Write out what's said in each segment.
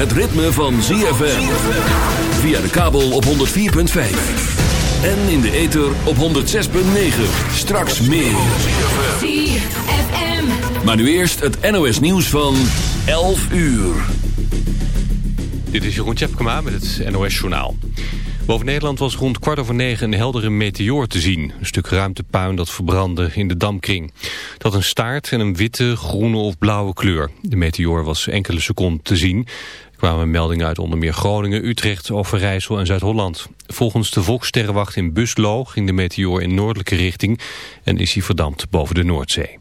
het ritme van ZFM. Via de kabel op 104.5. En in de ether op 106.9. Straks meer. ZFM. Maar nu eerst het NOS nieuws van 11 uur. Dit is Jeroen Tjepkema met het NOS Journaal. Boven Nederland was rond kwart over negen een heldere meteoor te zien. Een stuk ruimtepuin dat verbrandde in de Damkring. Dat een staart en een witte, groene of blauwe kleur. De meteoor was enkele seconden te zien. Kwamen meldingen uit onder meer Groningen, Utrecht, Overijssel en Zuid-Holland. Volgens de Volkssterrenwacht in Buslo ging de meteoor in noordelijke richting... en is hij verdampt boven de Noordzee.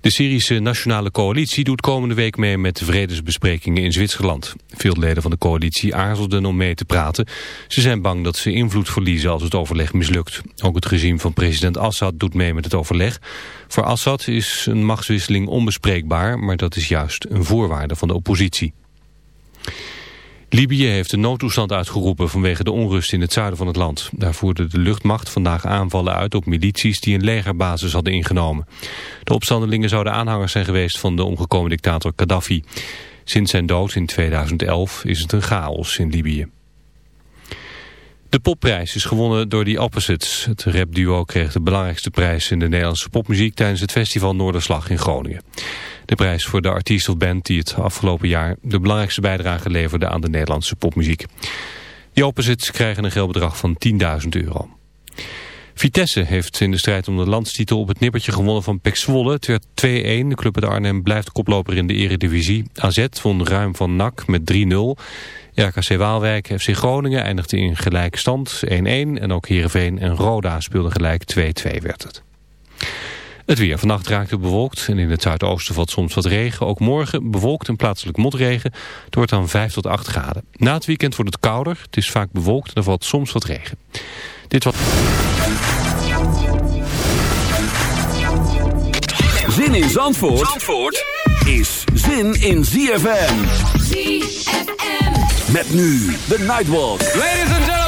De Syrische Nationale Coalitie doet komende week mee met vredesbesprekingen in Zwitserland. Veel leden van de coalitie aarzelden om mee te praten. Ze zijn bang dat ze invloed verliezen als het overleg mislukt. Ook het regime van president Assad doet mee met het overleg. Voor Assad is een machtswisseling onbespreekbaar, maar dat is juist een voorwaarde van de oppositie. Libië heeft een noodtoestand uitgeroepen vanwege de onrust in het zuiden van het land. Daar voerde de luchtmacht vandaag aanvallen uit op milities die een legerbasis hadden ingenomen. De opstandelingen zouden aanhangers zijn geweest van de omgekomen dictator Gaddafi. Sinds zijn dood in 2011 is het een chaos in Libië. De popprijs is gewonnen door The Opposites. Het rapduo kreeg de belangrijkste prijs in de Nederlandse popmuziek tijdens het festival Noorderslag in Groningen. De prijs voor de artiest of band die het afgelopen jaar de belangrijkste bijdrage leverde aan de Nederlandse popmuziek. The Opposites krijgen een geldbedrag van 10.000 euro. Vitesse heeft in de strijd om de landstitel op het nippertje gewonnen van Pek Zwolle. Het werd 2-1. De club uit Arnhem blijft koploper in de eredivisie. AZ won ruim van NAC met 3-0. RKC Waalwijk, FC Groningen eindigde in gelijkstand 1-1. En ook Heerenveen en Roda speelden gelijk 2-2 werd het. Het weer. Vannacht raakt het bewolkt en in het zuidoosten valt soms wat regen. Ook morgen bewolkt en plaatselijk motregen. Het wordt dan 5 tot 8 graden. Na het weekend wordt het kouder. Het is vaak bewolkt en er valt soms wat regen. Dit was... Zin in Zandvoort, Zandvoort is zin in ZFM. ZFM. Met nu de Nightwalk. Ladies and gentlemen.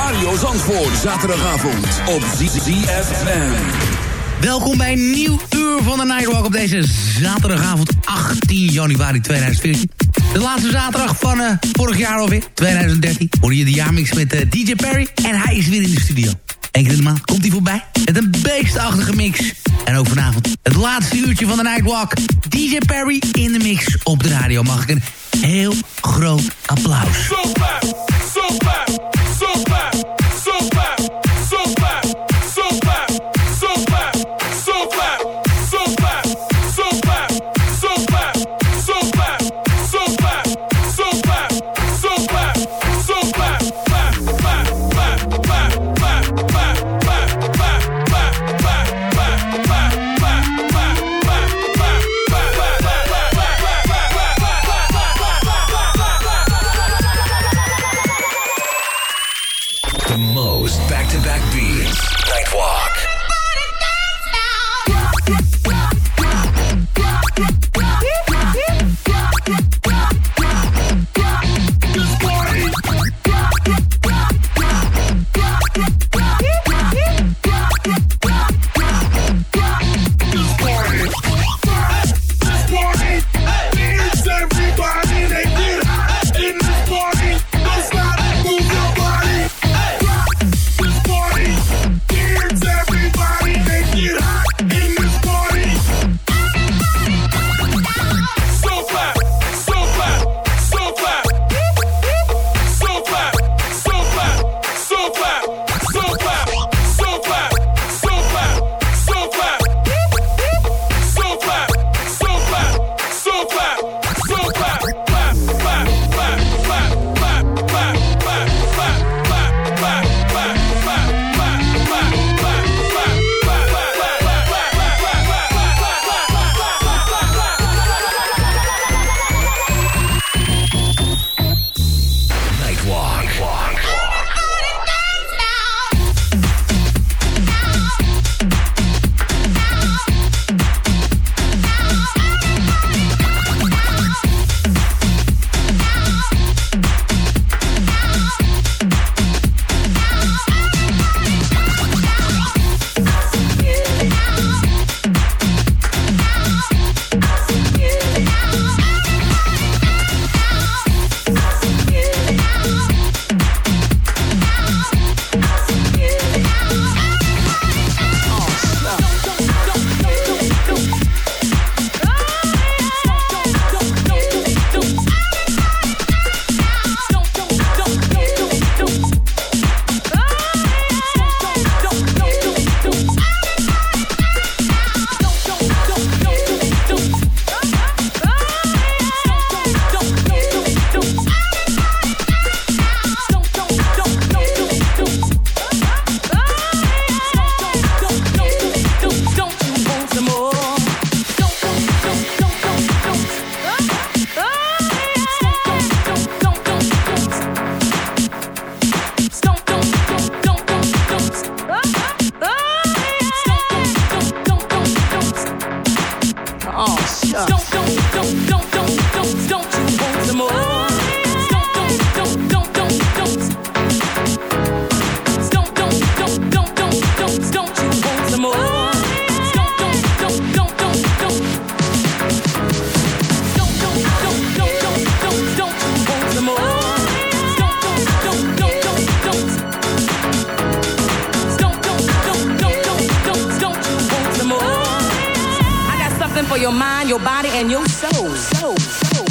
Mario Zandvoort. Zaterdagavond op ZFM. Welkom bij een nieuw uur van de Nightwalk op deze zaterdagavond 18 januari 2014. De laatste zaterdag van uh, vorig jaar alweer, 2013. Hoor je de jaarmix met uh, DJ Perry en hij is weer in de studio. Eén keer in de maand komt hij voorbij met een beestachtige mix. En ook vanavond het laatste uurtje van de Nightwalk. DJ Perry in de mix op de radio. Mag ik een heel groot applaus. Super, mind, your body, and your soul. soul, soul.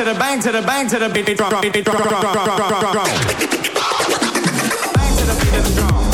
to the bang to the bang to the beat drum beat drum drum drum drum drum drum bang to the beat of the drum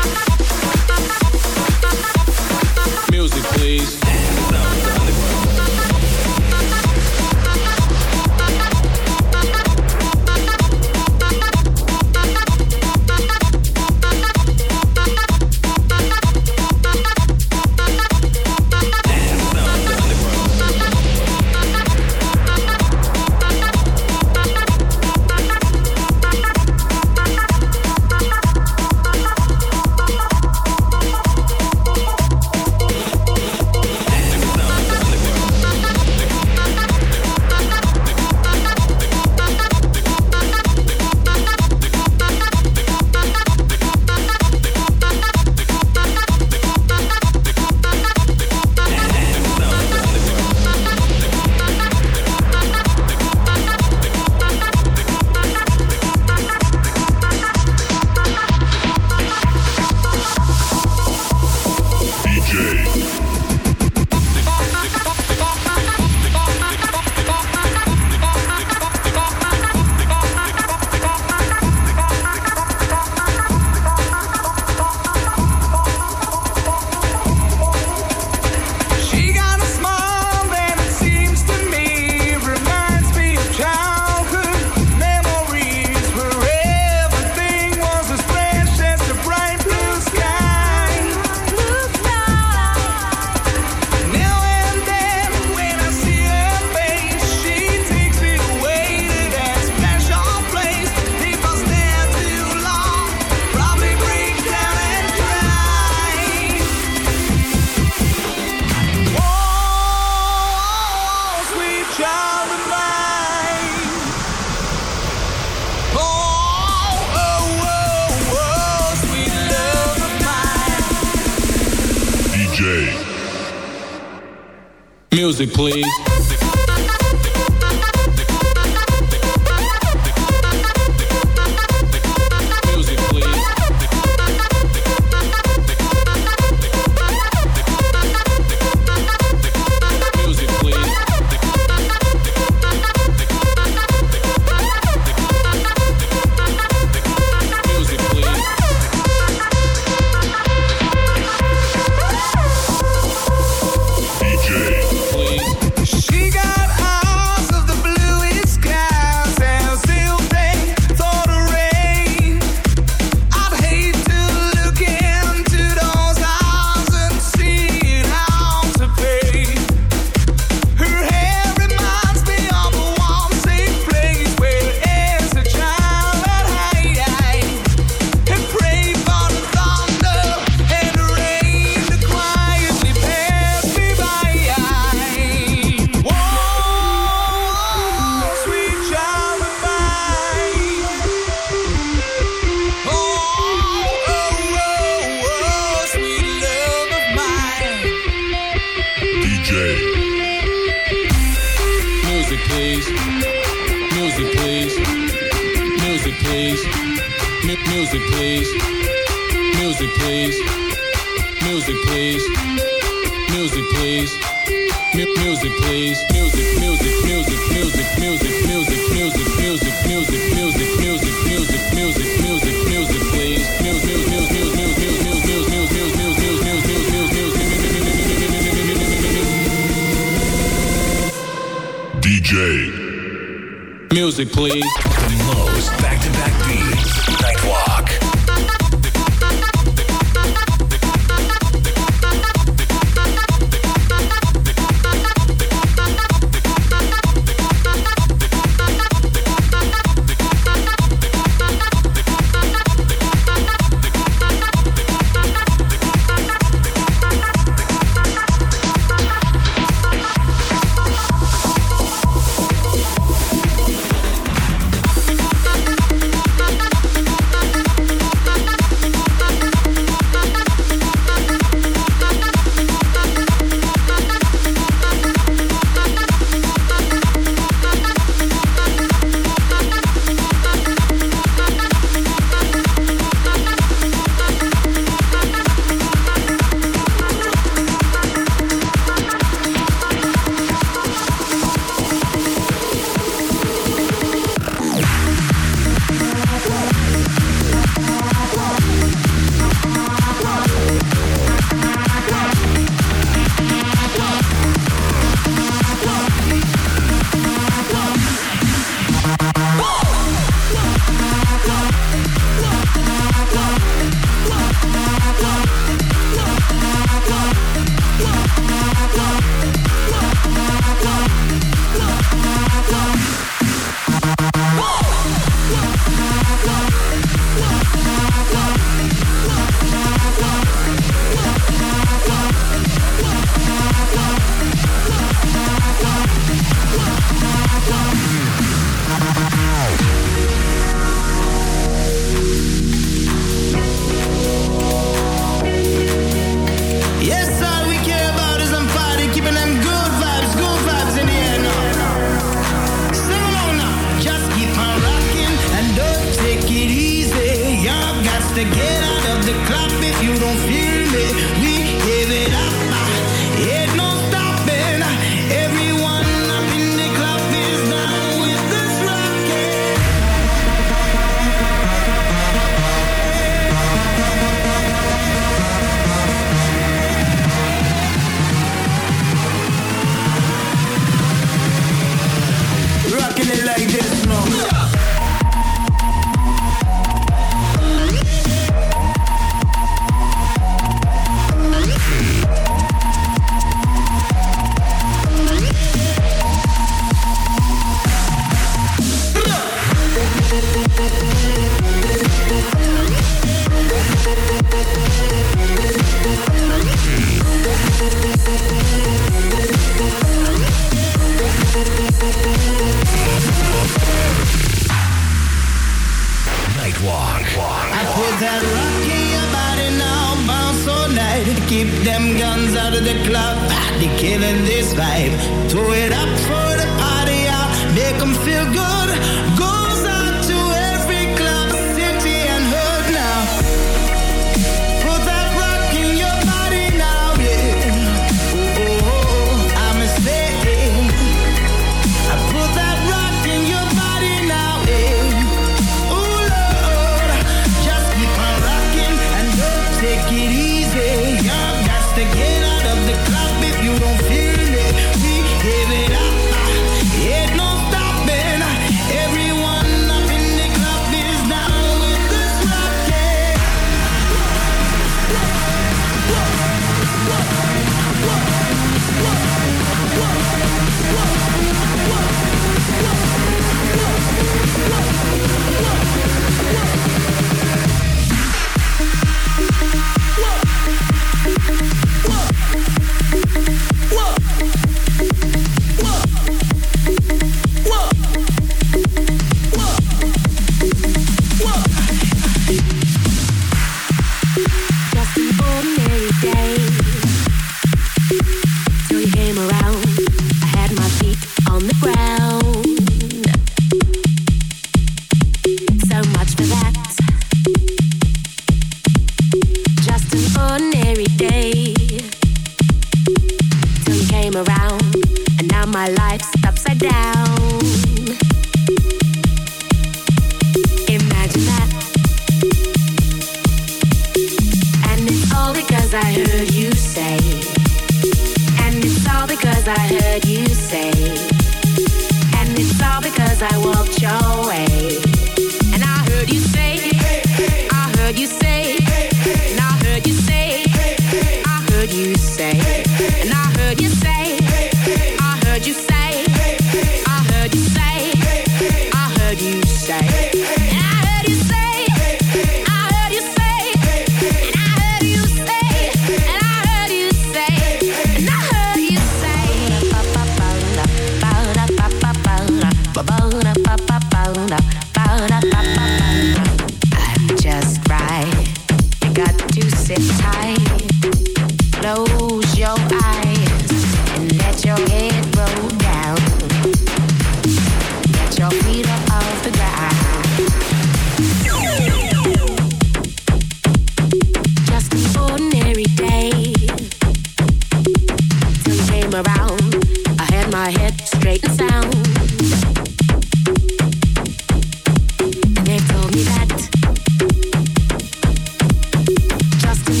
trust in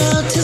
out.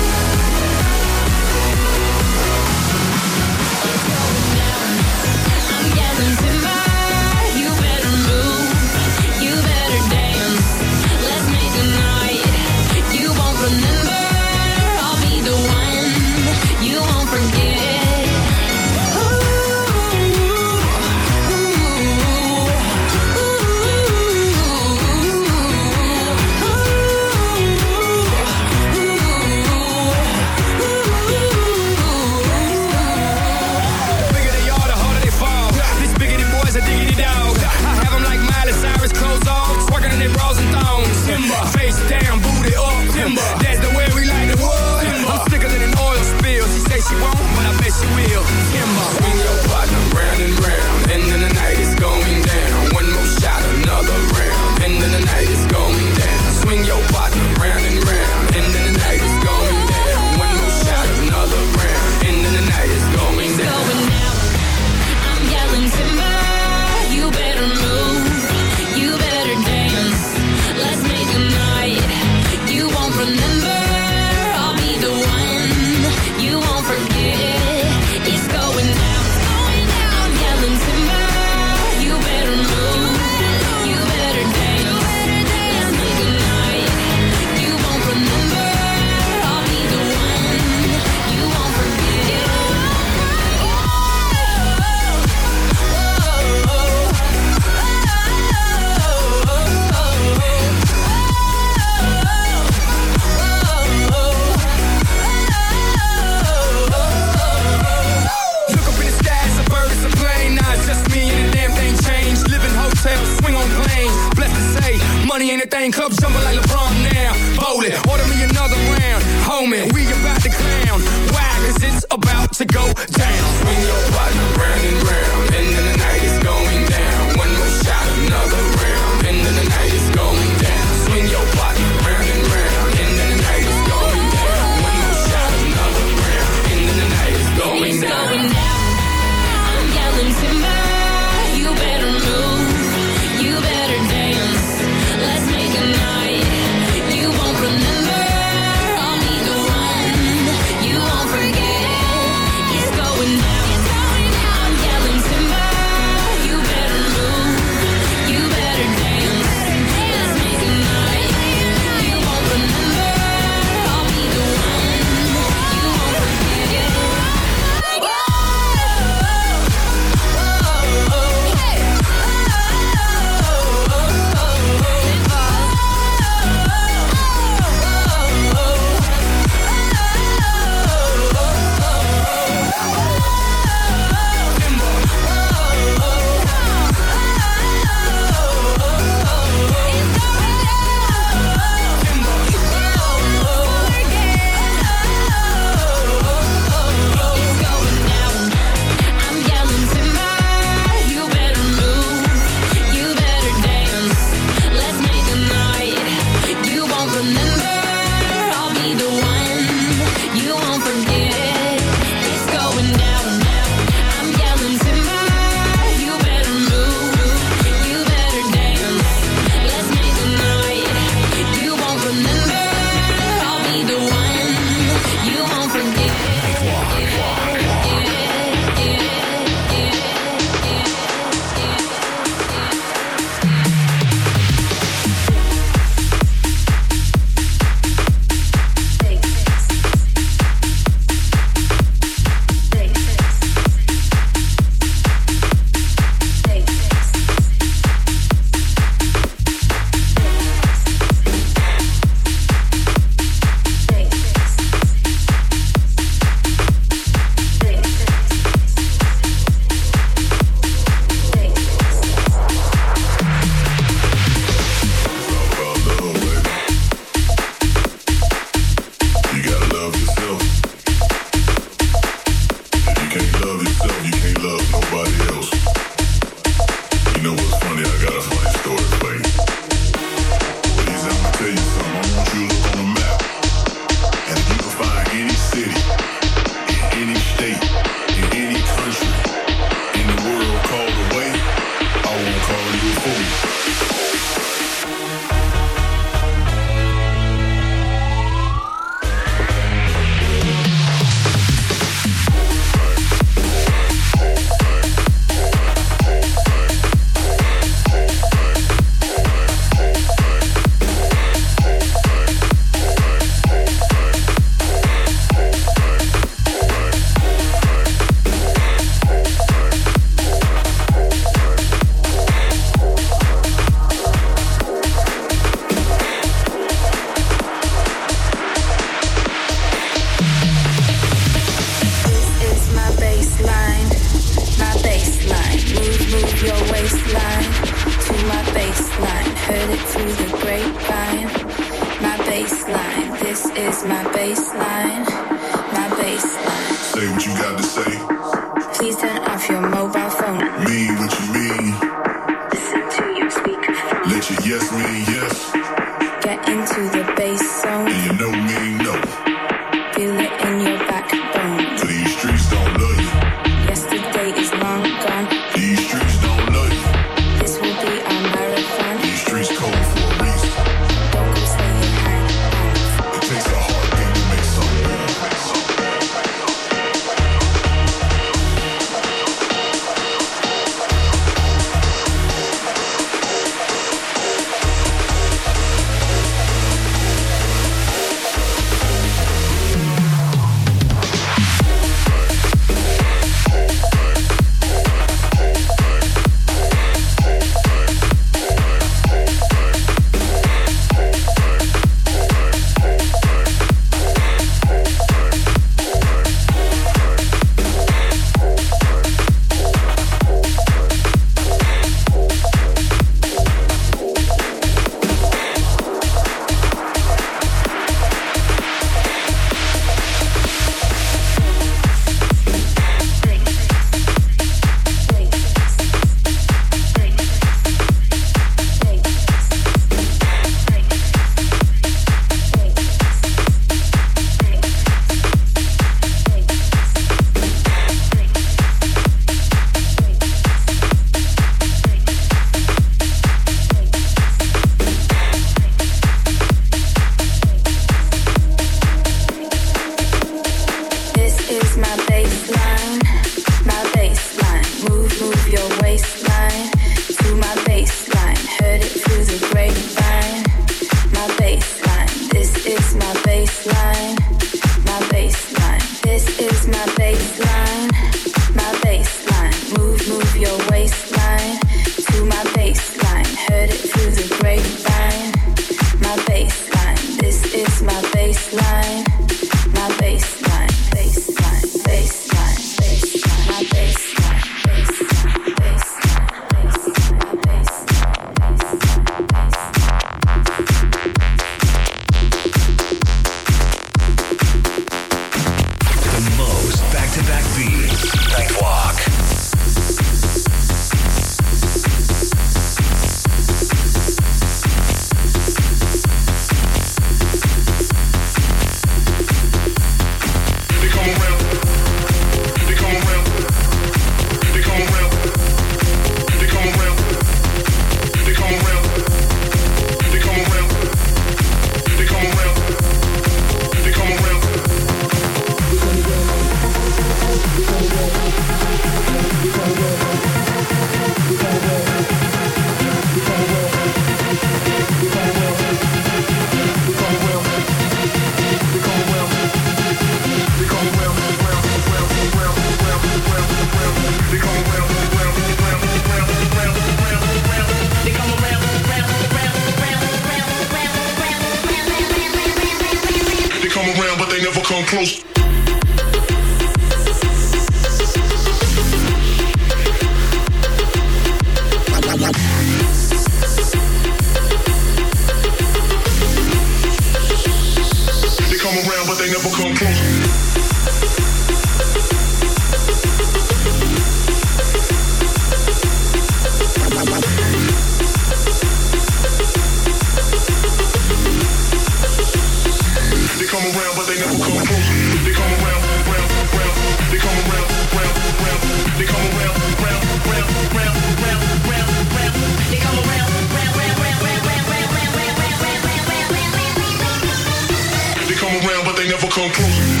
Technically.